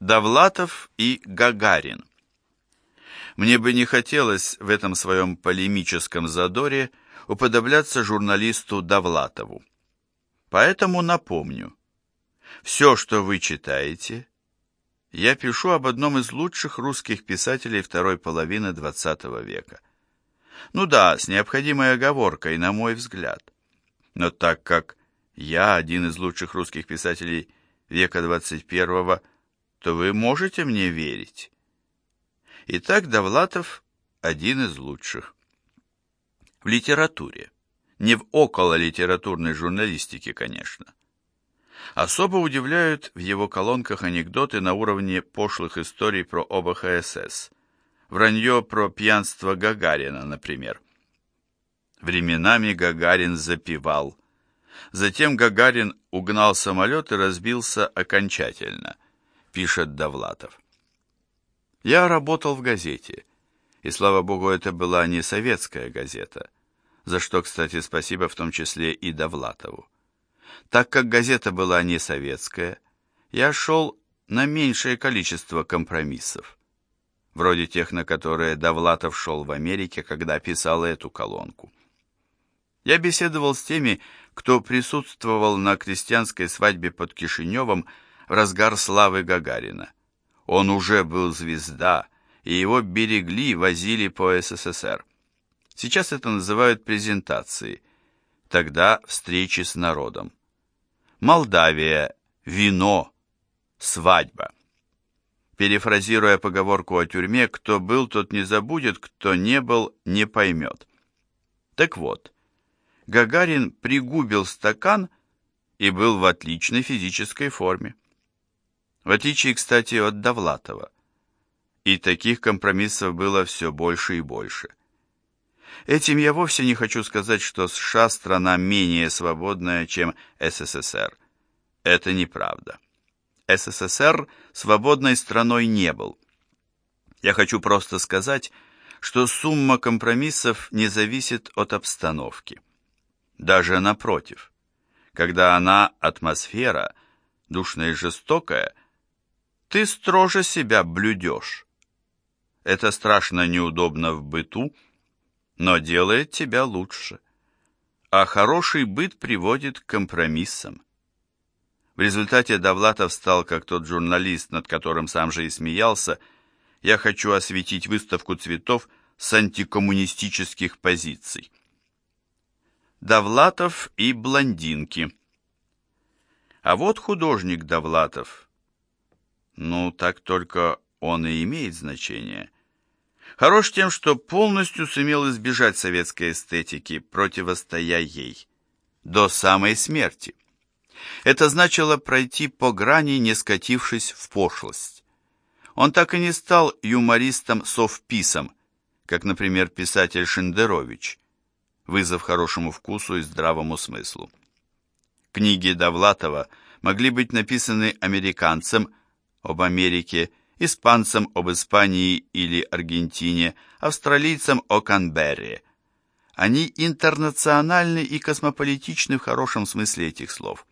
Довлатов и Гагарин. Мне бы не хотелось в этом своем полемическом задоре уподобляться журналисту Довлатову. Поэтому напомню. Все, что вы читаете, я пишу об одном из лучших русских писателей второй половины XX века. Ну да, с необходимой оговоркой, на мой взгляд. Но так как я один из лучших русских писателей века XXI века, то вы можете мне верить. Итак, Довлатов один из лучших. В литературе. Не в окололитературной журналистике, конечно. Особо удивляют в его колонках анекдоты на уровне пошлых историй про ОБХСС. Вранье про пьянство Гагарина, например. Временами Гагарин запивал. Затем Гагарин угнал самолет и разбился окончательно – пишет Довлатов. Я работал в газете, и, слава богу, это была не советская газета, за что, кстати, спасибо в том числе и Довлатову. Так как газета была не советская, я шел на меньшее количество компромиссов, вроде тех, на которые Довлатов шел в Америке, когда писал эту колонку. Я беседовал с теми, кто присутствовал на крестьянской свадьбе под Кишиневом в разгар славы Гагарина. Он уже был звезда, и его берегли, возили по СССР. Сейчас это называют презентацией. Тогда встречи с народом. Молдавия, вино, свадьба. Перефразируя поговорку о тюрьме, кто был, тот не забудет, кто не был, не поймет. Так вот, Гагарин пригубил стакан и был в отличной физической форме в отличие, кстати, от Довлатова. И таких компромиссов было все больше и больше. Этим я вовсе не хочу сказать, что США страна менее свободная, чем СССР. Это неправда. СССР свободной страной не был. Я хочу просто сказать, что сумма компромиссов не зависит от обстановки. Даже напротив. Когда она, атмосфера, душная и жестокая – ты строже себя блюдешь. Это страшно неудобно в быту, но делает тебя лучше. А хороший быт приводит к компромиссам. В результате Довлатов стал как тот журналист, над которым сам же и смеялся, «Я хочу осветить выставку цветов с антикоммунистических позиций». Довлатов и блондинки. А вот художник Довлатов – ну, так только он и имеет значение. Хорош тем, что полностью сумел избежать советской эстетики, противостоя ей. До самой смерти. Это значило пройти по грани, не скатившись в пошлость. Он так и не стал юмористом-совписом, как, например, писатель Шендерович, вызов хорошему вкусу и здравому смыслу. Книги Довлатова могли быть написаны американцем об Америке, испанцам об Испании или Аргентине, австралийцам о Канберре. Они интернациональны и космополитичны в хорошем смысле этих слов.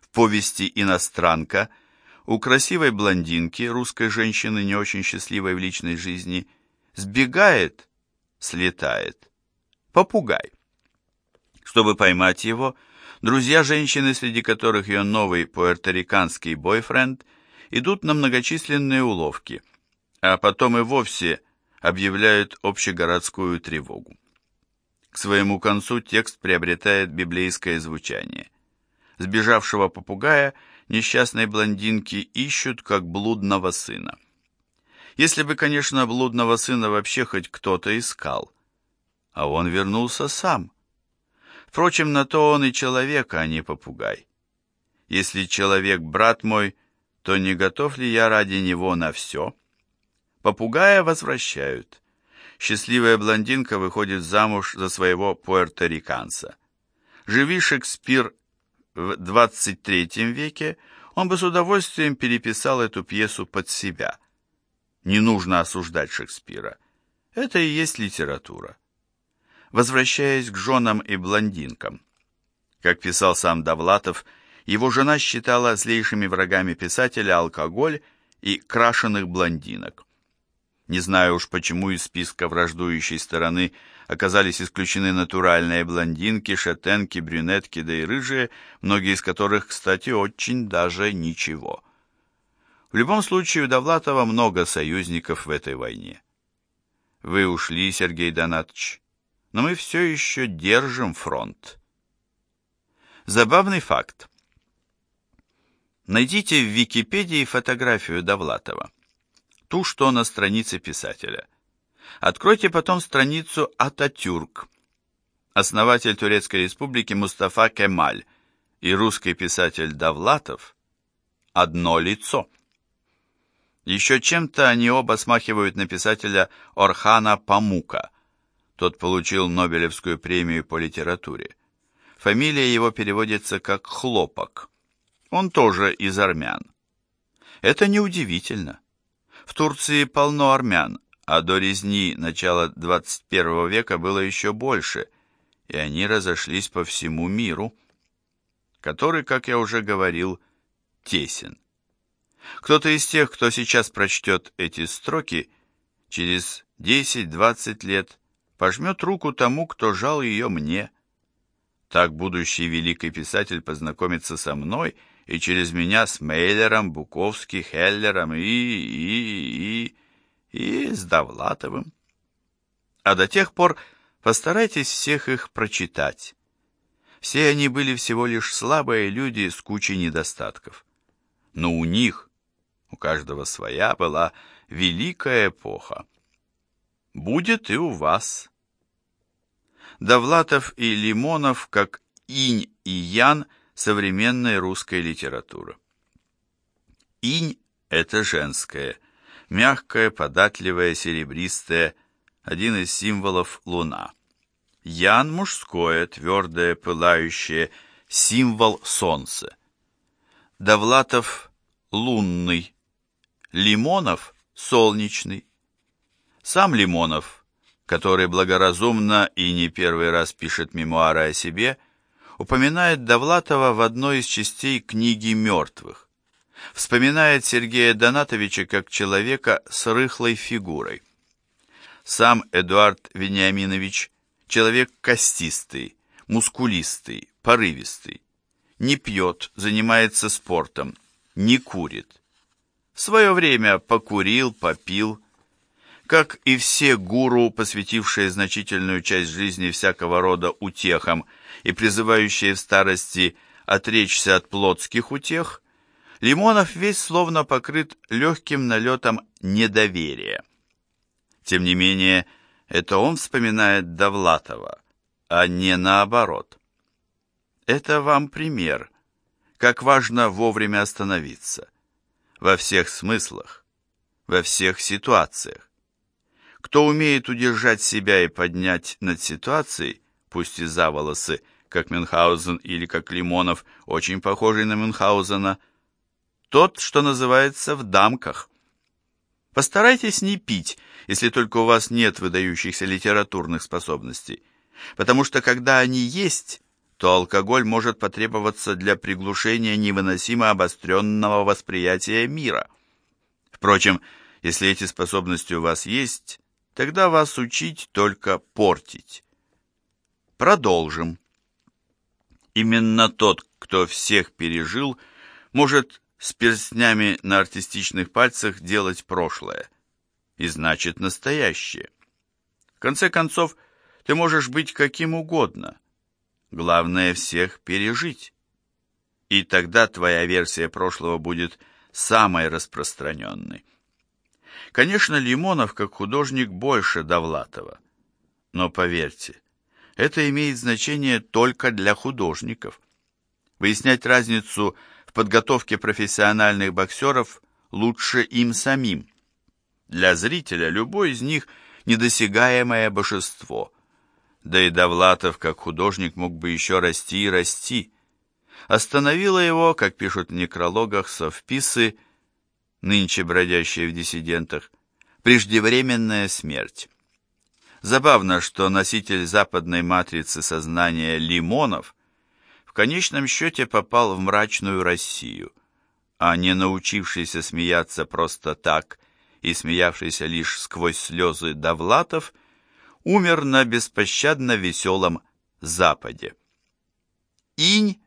В повести «Иностранка» у красивой блондинки, русской женщины, не очень счастливой в личной жизни, сбегает, слетает, попугай. Чтобы поймать его, друзья женщины, среди которых ее новый пуэрториканский бойфренд – идут на многочисленные уловки, а потом и вовсе объявляют общегородскую тревогу. К своему концу текст приобретает библейское звучание. Сбежавшего попугая несчастные блондинки ищут как блудного сына. Если бы, конечно, блудного сына вообще хоть кто-то искал. А он вернулся сам. Впрочем, на то он и человек, а не попугай. Если человек брат мой, то не готов ли я ради него на все? Попугая возвращают. Счастливая блондинка выходит замуж за своего пуэрториканца. Живи Шекспир в 23 веке, он бы с удовольствием переписал эту пьесу под себя. Не нужно осуждать Шекспира. Это и есть литература. Возвращаясь к женам и блондинкам. Как писал сам Довлатов, его жена считала злейшими врагами писателя алкоголь и крашеных блондинок. Не знаю уж, почему из списка враждующей стороны оказались исключены натуральные блондинки, шатенки, брюнетки, да и рыжие, многие из которых, кстати, очень даже ничего. В любом случае, у Довлатова много союзников в этой войне. Вы ушли, Сергей Донатович, но мы все еще держим фронт. Забавный факт. Найдите в Википедии фотографию Довлатова. Ту, что на странице писателя. Откройте потом страницу Ататюрк. Основатель Турецкой республики Мустафа Кемаль и русский писатель Довлатов – одно лицо. Еще чем-то они оба смахивают на писателя Орхана Памука. Тот получил Нобелевскую премию по литературе. Фамилия его переводится как «хлопок». Он тоже из армян. Это неудивительно. В Турции полно армян, а до резни начала 21 века было еще больше, и они разошлись по всему миру, который, как я уже говорил, тесен. Кто-то из тех, кто сейчас прочтет эти строки, через 10-20 лет пожмет руку тому, кто жал ее мне. Так будущий великий писатель познакомится со мной и через меня с Мейлером, Буковским, Хеллером и, и, и, и с Довлатовым. А до тех пор постарайтесь всех их прочитать. Все они были всего лишь слабые люди с кучей недостатков. Но у них, у каждого своя, была великая эпоха. Будет и у вас. Довлатов и Лимонов, как инь и ян – современной русской литературы. Инь – это женское, мягкое, податливое, серебристое, один из символов луна. Ян – мужское, твердое, пылающее, символ солнца. Довлатов – лунный, Лимонов – солнечный. Сам Лимонов, который благоразумно и не первый раз пишет мемуары о себе – упоминает Довлатова в одной из частей книги «Мертвых». Вспоминает Сергея Донатовича как человека с рыхлой фигурой. Сам Эдуард Вениаминович – человек костистый, мускулистый, порывистый. Не пьет, занимается спортом, не курит. В свое время покурил, попил. Как и все гуру, посвятившие значительную часть жизни всякого рода утехам – и призывающие в старости отречься от плотских утех, Лимонов весь словно покрыт легким налетом недоверия. Тем не менее, это он вспоминает Довлатова, а не наоборот. Это вам пример, как важно вовремя остановиться. Во всех смыслах, во всех ситуациях. Кто умеет удержать себя и поднять над ситуацией, пусть и за волосы, как Мюнхгаузен или как Лимонов, очень похожий на Мюнхгаузена, тот, что называется, в дамках. Постарайтесь не пить, если только у вас нет выдающихся литературных способностей, потому что когда они есть, то алкоголь может потребоваться для приглушения невыносимо обостренного восприятия мира. Впрочем, если эти способности у вас есть, тогда вас учить только портить. Продолжим. Именно тот, кто всех пережил, может с перстнями на артистичных пальцах делать прошлое. И значит настоящее. В конце концов, ты можешь быть каким угодно. Главное всех пережить. И тогда твоя версия прошлого будет самой распространенной. Конечно, Лимонов как художник больше Довлатова. Но поверьте, это имеет значение только для художников. Выяснять разницу в подготовке профессиональных боксеров лучше им самим. Для зрителя любой из них недосягаемое божество. Да и Довлатов, как художник, мог бы еще расти и расти. Остановила его, как пишут в некрологах совписы, нынче бродящие в диссидентах, преждевременная смерть. Забавно, что носитель западной матрицы сознания Лимонов в конечном счете попал в мрачную Россию, а не научившийся смеяться просто так и смеявшийся лишь сквозь слезы Довлатов, умер на беспощадно веселом Западе. Инь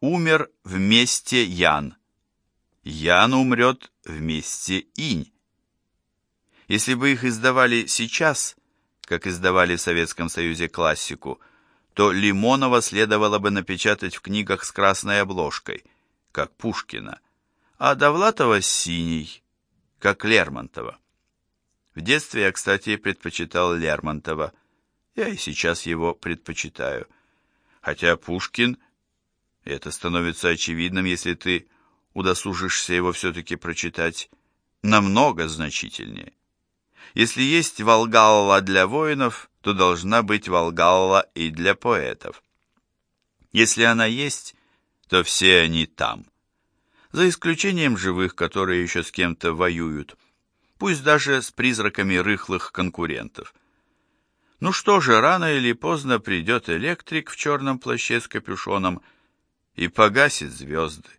умер вместе Ян. Ян умрет вместе Инь. Если бы их издавали сейчас, как издавали в Советском Союзе классику, то Лимонова следовало бы напечатать в книгах с красной обложкой, как Пушкина, а Довлатова с синей, как Лермонтова. В детстве я, кстати, предпочитал Лермонтова. Я и сейчас его предпочитаю. Хотя Пушкин, это становится очевидным, если ты удосужишься его все-таки прочитать, намного значительнее. Если есть Волгалла для воинов, то должна быть Волгалла и для поэтов. Если она есть, то все они там. За исключением живых, которые еще с кем-то воюют. Пусть даже с призраками рыхлых конкурентов. Ну что же, рано или поздно придет электрик в черном плаще с капюшоном и погасит звезды.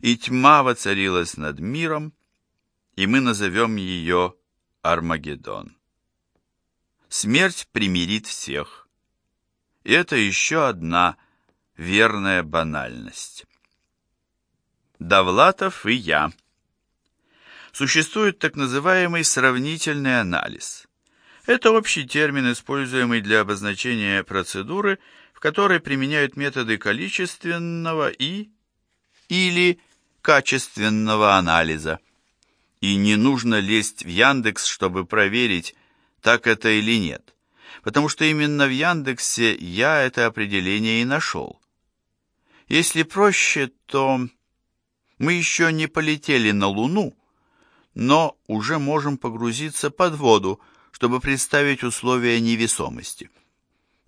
И тьма воцарилась над миром, и мы назовем ее Армагеддон. Смерть примирит всех. И это еще одна верная банальность. Довлатов и я. Существует так называемый сравнительный анализ. Это общий термин, используемый для обозначения процедуры, в которой применяют методы количественного и или качественного анализа и не нужно лезть в Яндекс, чтобы проверить, так это или нет, потому что именно в Яндексе я это определение и нашел. Если проще, то мы еще не полетели на Луну, но уже можем погрузиться под воду, чтобы представить условия невесомости.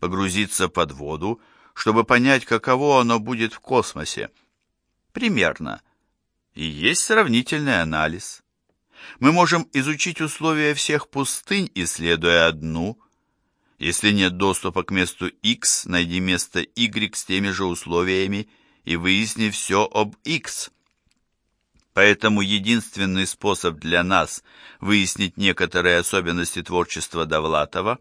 Погрузиться под воду, чтобы понять, каково оно будет в космосе. Примерно. И есть сравнительный анализ. Мы можем изучить условия всех пустынь, исследуя одну. Если нет доступа к месту X, найди место Y с теми же условиями и выясни все об X. Поэтому единственный способ для нас выяснить некоторые особенности творчества Довлатова,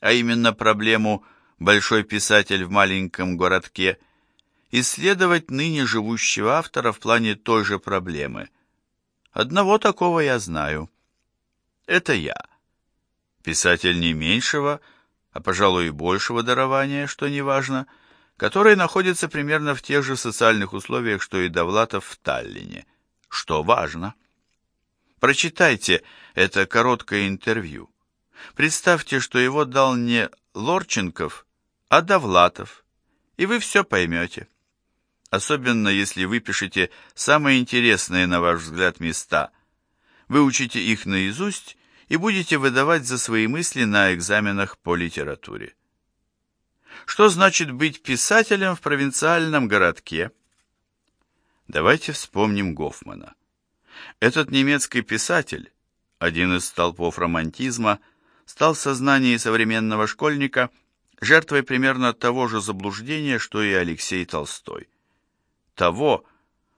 а именно проблему «большой писатель в маленьком городке», исследовать ныне живущего автора в плане той же проблемы – Одного такого я знаю. Это я. Писатель не меньшего, а, пожалуй, и большего дарования, что неважно, который находится примерно в тех же социальных условиях, что и Довлатов в Таллине, что важно. Прочитайте это короткое интервью. Представьте, что его дал не Лорченков, а Довлатов, и вы все поймете особенно если вы пишете самые интересные, на ваш взгляд, места. Выучите их наизусть и будете выдавать за свои мысли на экзаменах по литературе. Что значит быть писателем в провинциальном городке? Давайте вспомним Гофмана. Этот немецкий писатель, один из столпов романтизма, стал в сознании современного школьника жертвой примерно того же заблуждения, что и Алексей Толстой того,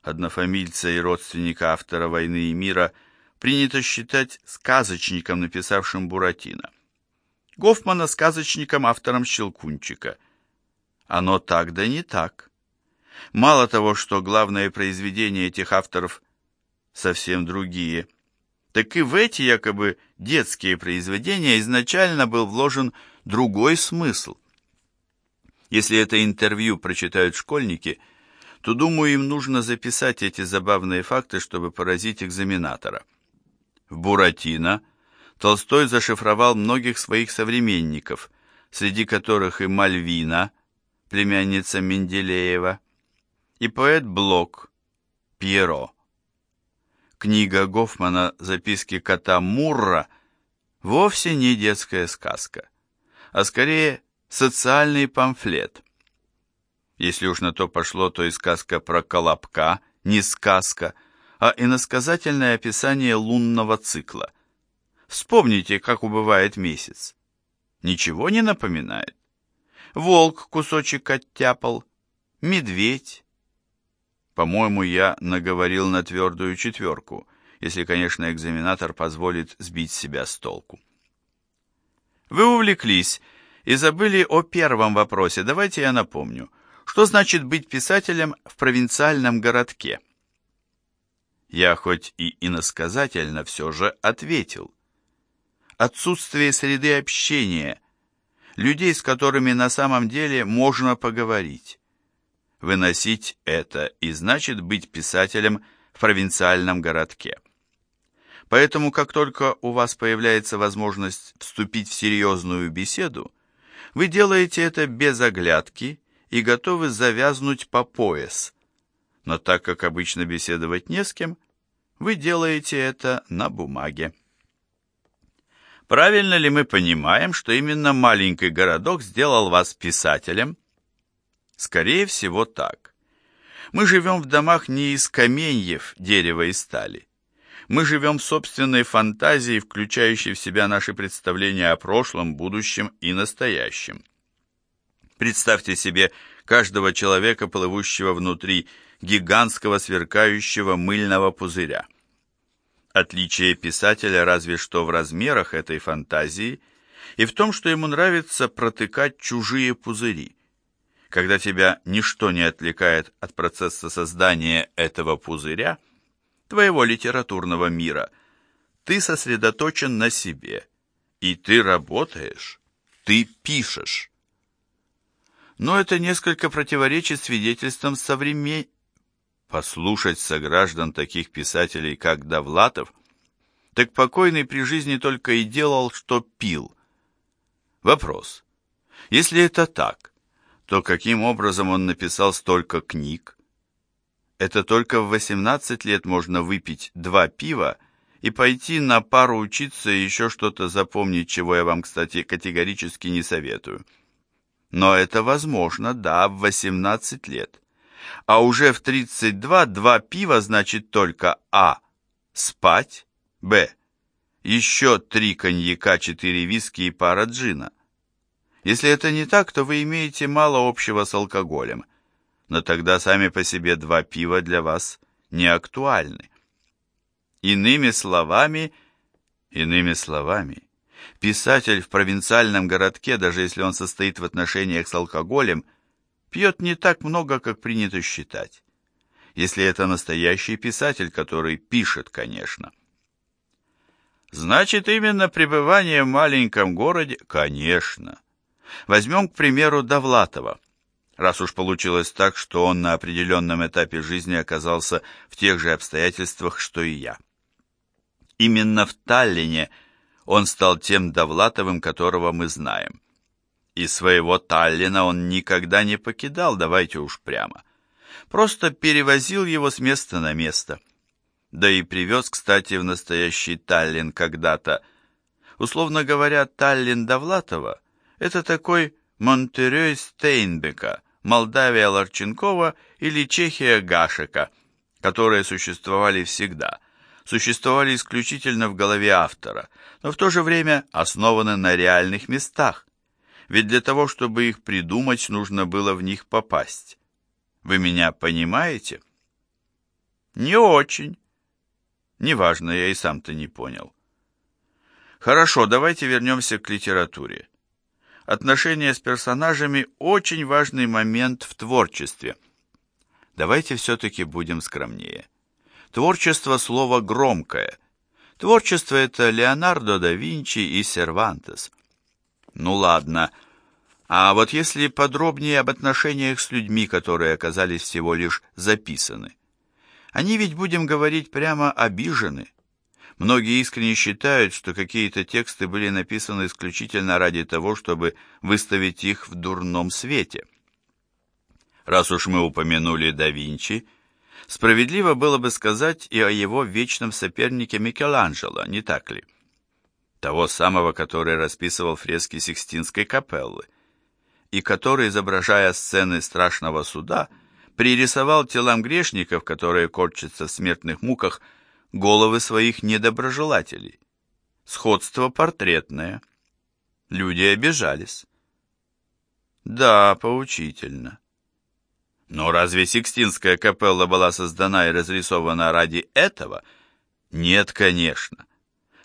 однофамильца и родственника автора «Войны и мира», принято считать сказочником, написавшим Буратино. Гофмана сказочником, автором «Щелкунчика». Оно так да не так. Мало того, что главные произведения этих авторов совсем другие, так и в эти якобы детские произведения изначально был вложен другой смысл. Если это интервью прочитают школьники – то, думаю, им нужно записать эти забавные факты, чтобы поразить экзаменатора. В «Буратино» Толстой зашифровал многих своих современников, среди которых и Мальвина, племянница Менделеева, и поэт Блок, Пьеро. Книга Гофмана «Записки кота Мурра» вовсе не детская сказка, а скорее социальный памфлет – если уж на то пошло, то и сказка про Колобка не сказка, а иносказательное описание лунного цикла. Вспомните, как убывает месяц. Ничего не напоминает? Волк кусочек оттяпал, медведь. По-моему, я наговорил на твердую четверку, если, конечно, экзаменатор позволит сбить себя с толку. Вы увлеклись и забыли о первом вопросе. Давайте я напомню. Что значит быть писателем в провинциальном городке? Я хоть и иносказательно все же ответил. Отсутствие среды общения, людей, с которыми на самом деле можно поговорить. Выносить это и значит быть писателем в провинциальном городке. Поэтому, как только у вас появляется возможность вступить в серьезную беседу, вы делаете это без оглядки и готовы завязнуть по пояс. Но так как обычно беседовать не с кем, вы делаете это на бумаге. Правильно ли мы понимаем, что именно маленький городок сделал вас писателем? Скорее всего, так. Мы живем в домах не из каменьев, дерева и стали. Мы живем в собственной фантазии, включающей в себя наши представления о прошлом, будущем и настоящем. Представьте себе каждого человека, плывущего внутри гигантского сверкающего мыльного пузыря. Отличие писателя разве что в размерах этой фантазии и в том, что ему нравится протыкать чужие пузыри. Когда тебя ничто не отвлекает от процесса создания этого пузыря – твоего литературного мира, ты сосредоточен на себе, и ты работаешь, ты пишешь. Но это несколько противоречит свидетельствам современ... Послушать сограждан таких писателей, как Довлатов, так покойный при жизни только и делал, что пил. Вопрос. Если это так, то каким образом он написал столько книг? Это только в 18 лет можно выпить два пива и пойти на пару учиться и еще что-то запомнить, чего я вам, кстати, категорически не советую. Но это возможно, да, в 18 лет. А уже в 32 два пива значит только А. Спать, Б. Еще три коньяка, четыре виски и пара джина. Если это не так, то вы имеете мало общего с алкоголем – но тогда сами по себе два пива для вас не актуальны. Иными словами, иными словами, писатель в провинциальном городке, даже если он состоит в отношениях с алкоголем, пьет не так много, как принято считать. Если это настоящий писатель, который пишет, конечно. Значит, именно пребывание в маленьком городе, конечно. Возьмем, к примеру, Довлатова раз уж получилось так, что он на определенном этапе жизни оказался в тех же обстоятельствах, что и я. Именно в Таллине он стал тем Довлатовым, которого мы знаем. И своего Таллина он никогда не покидал, давайте уж прямо. Просто перевозил его с места на место. Да и привез, кстати, в настоящий Таллин когда-то. Условно говоря, Таллин Довлатова — это такой Монтерей Стейнбека, Молдавия Ларченкова или Чехия Гашека, которые существовали всегда, существовали исключительно в голове автора, но в то же время основаны на реальных местах, ведь для того, чтобы их придумать, нужно было в них попасть. Вы меня понимаете? Не очень. Неважно, я и сам-то не понял. Хорошо, давайте вернемся к литературе отношения с персонажами – очень важный момент в творчестве. Давайте все-таки будем скромнее. Творчество – слово громкое. Творчество – это Леонардо да Винчи и Сервантес. Ну ладно. А вот если подробнее об отношениях с людьми, которые оказались всего лишь записаны. Они ведь, будем говорить, прямо обижены. Многие искренне считают, что какие-то тексты были написаны исключительно ради того, чтобы выставить их в дурном свете. Раз уж мы упомянули да Винчи, справедливо было бы сказать и о его вечном сопернике Микеланджело, не так ли? Того самого, который расписывал фрески Сикстинской капеллы, и который, изображая сцены страшного суда, пририсовал телам грешников, которые корчатся в смертных муках, головы своих недоброжелателей. Сходство портретное. Люди обижались. Да, поучительно. Но разве Сикстинская капелла была создана и разрисована ради этого? Нет, конечно.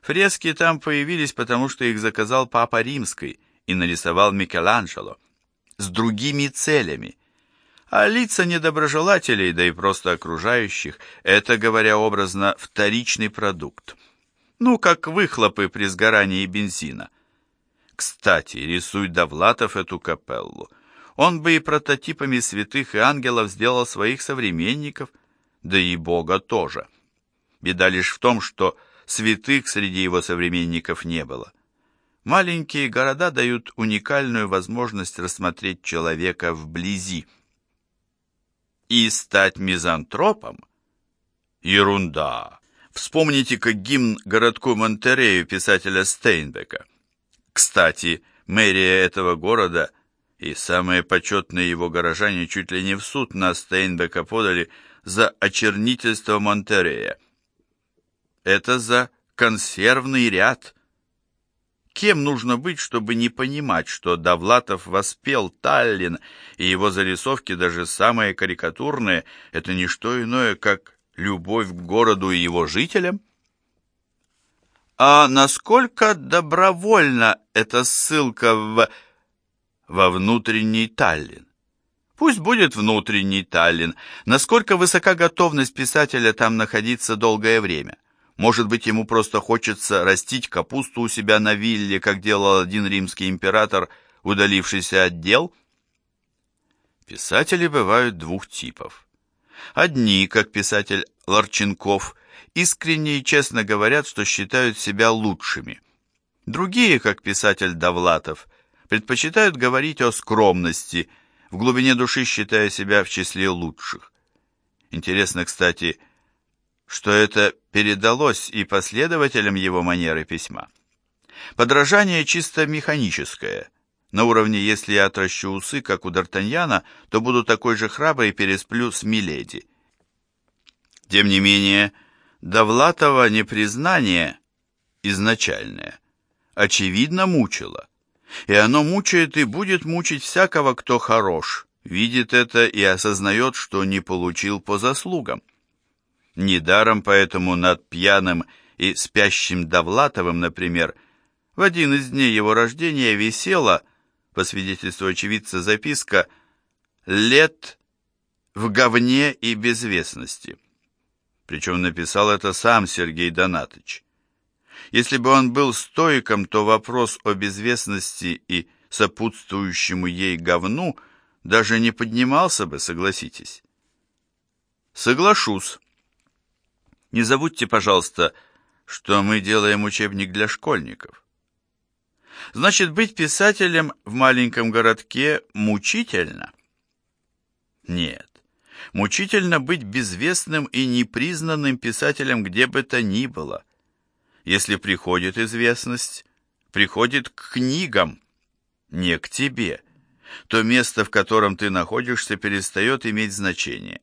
Фрески там появились, потому что их заказал Папа Римский и нарисовал Микеланджело. С другими целями. А лица недоброжелателей, да и просто окружающих, это, говоря образно, вторичный продукт. Ну, как выхлопы при сгорании бензина. Кстати, рисуй Довлатов эту капеллу. Он бы и прототипами святых и ангелов сделал своих современников, да и Бога тоже. Беда лишь в том, что святых среди его современников не было. Маленькие города дают уникальную возможность рассмотреть человека вблизи. И стать мизантропом? Ерунда. Вспомните, как гимн городку Монтерею писателя Стейнбека. Кстати, мэрия этого города и самые почетные его горожане чуть ли не в суд на Стейнбека подали за очернительство Монтерея. Это за консервный ряд – Кем нужно быть, чтобы не понимать, что Довлатов воспел Таллин, и его зарисовки, даже самые карикатурные, это не что иное, как любовь к городу и его жителям? А насколько добровольна эта ссылка в... во внутренний Таллин? Пусть будет внутренний Таллин. Насколько высока готовность писателя там находиться долгое время? Может быть, ему просто хочется растить капусту у себя на вилле, как делал один римский император, удалившийся от дел? Писатели бывают двух типов. Одни, как писатель Ларченков, искренне и честно говорят, что считают себя лучшими. Другие, как писатель Довлатов, предпочитают говорить о скромности, в глубине души считая себя в числе лучших. Интересно, кстати, что это передалось и последователям его манеры письма. Подражание чисто механическое. На уровне «если я отращу усы, как у Д'Артаньяна, то буду такой же храбрый и пересплю с Миледи». Тем не менее, Довлатова непризнание изначальное, очевидно, мучило. И оно мучает и будет мучить всякого, кто хорош, видит это и осознает, что не получил по заслугам. Недаром поэтому над пьяным и спящим Довлатовым, например, в один из дней его рождения висела, по свидетельству очевидца, записка «Лет в говне и безвестности». Причем написал это сам Сергей Донатович. Если бы он был стоиком, то вопрос о безвестности и сопутствующему ей говну даже не поднимался бы, согласитесь. Соглашусь. Не забудьте, пожалуйста, что мы делаем учебник для школьников. Значит, быть писателем в маленьком городке мучительно? Нет. Мучительно быть безвестным и непризнанным писателем где бы то ни было. Если приходит известность, приходит к книгам, не к тебе. То место, в котором ты находишься, перестает иметь значение.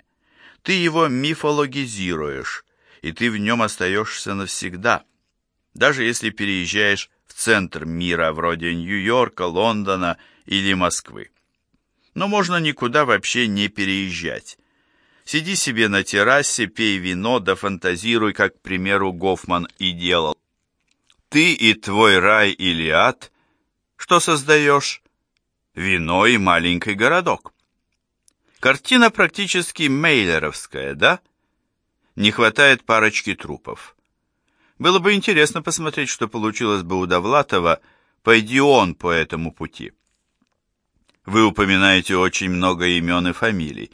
Ты его мифологизируешь, и ты в нем остаешься навсегда, даже если переезжаешь в центр мира, вроде Нью-Йорка, Лондона или Москвы. Но можно никуда вообще не переезжать. Сиди себе на террасе, пей вино, да фантазируй, как, к примеру, Гофман и делал. Ты и твой рай или ад, что создаешь? Вино и маленький городок. Картина практически мейлеровская, да? Не хватает парочки трупов. Было бы интересно посмотреть, что получилось бы у Довлатова, пойди он по этому пути. Вы упоминаете очень много имен и фамилий.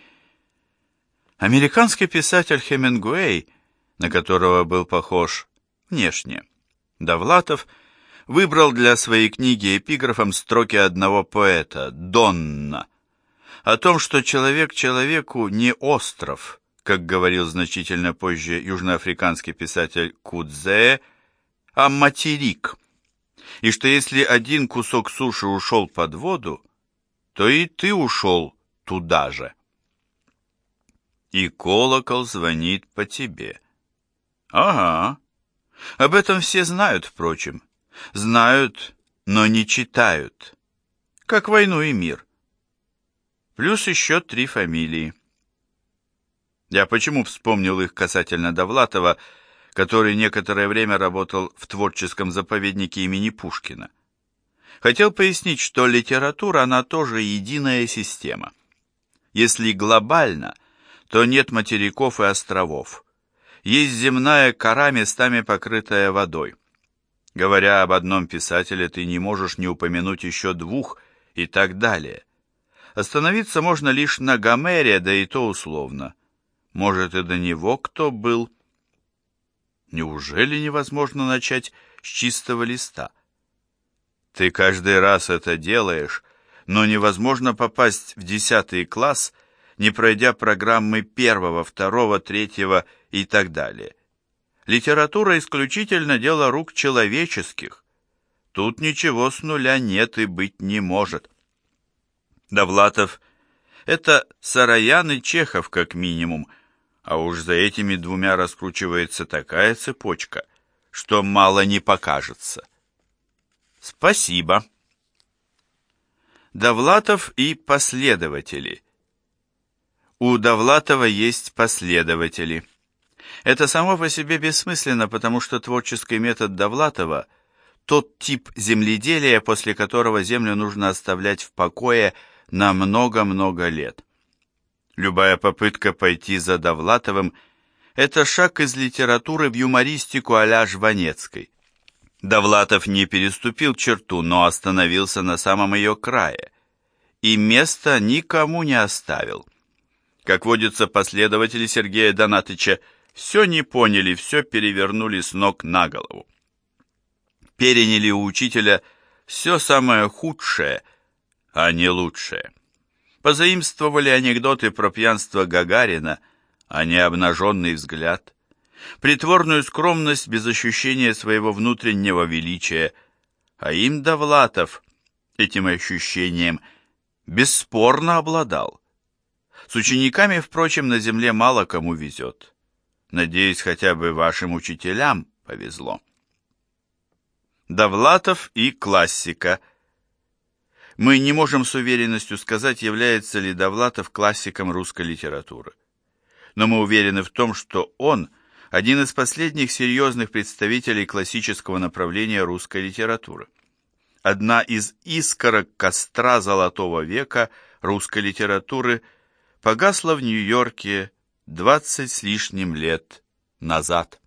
Американский писатель Хемингуэй, на которого был похож внешне, Довлатов, выбрал для своей книги эпиграфом строки одного поэта, Донна, о том, что человек человеку не остров, как говорил значительно позже южноафриканский писатель Кудзе, а материк, и что если один кусок суши ушел под воду, то и ты ушел туда же. И колокол звонит по тебе. Ага. Об этом все знают, впрочем. Знают, но не читают. Как «Войну и мир». Плюс еще три фамилии. Я почему вспомнил их касательно Довлатова, который некоторое время работал в творческом заповеднике имени Пушкина? Хотел пояснить, что литература, она тоже единая система. Если глобально, то нет материков и островов. Есть земная кора, местами покрытая водой. Говоря об одном писателе, ты не можешь не упомянуть еще двух и так далее. Остановиться можно лишь на Гомере, да и то условно. Может, и до него кто был? Неужели невозможно начать с чистого листа? Ты каждый раз это делаешь, но невозможно попасть в десятый класс, не пройдя программы первого, второго, третьего и так далее. Литература исключительно дело рук человеческих. Тут ничего с нуля нет и быть не может. Довлатов — это Сараян и Чехов как минимум — а уж за этими двумя раскручивается такая цепочка, что мало не покажется. Спасибо. Довлатов и последователи. У Довлатова есть последователи. Это само по себе бессмысленно, потому что творческий метод Довлатова – тот тип земледелия, после которого землю нужно оставлять в покое на много-много лет. Любая попытка пойти за Довлатовым – это шаг из литературы в юмористику а-ля Жванецкой. Довлатов не переступил черту, но остановился на самом ее крае. И места никому не оставил. Как водится, последователи Сергея Донатыча все не поняли, все перевернули с ног на голову. Переняли у учителя все самое худшее, а не лучшее позаимствовали анекдоты про пьянство Гагарина, а не обнаженный взгляд, притворную скромность без ощущения своего внутреннего величия, а им Довлатов этим ощущением бесспорно обладал. С учениками, впрочем, на земле мало кому везет. Надеюсь, хотя бы вашим учителям повезло. Довлатов и классика – мы не можем с уверенностью сказать, является ли Довлатов классиком русской литературы. Но мы уверены в том, что он – один из последних серьезных представителей классического направления русской литературы. Одна из искорок костра золотого века русской литературы погасла в Нью-Йорке 20 с лишним лет назад.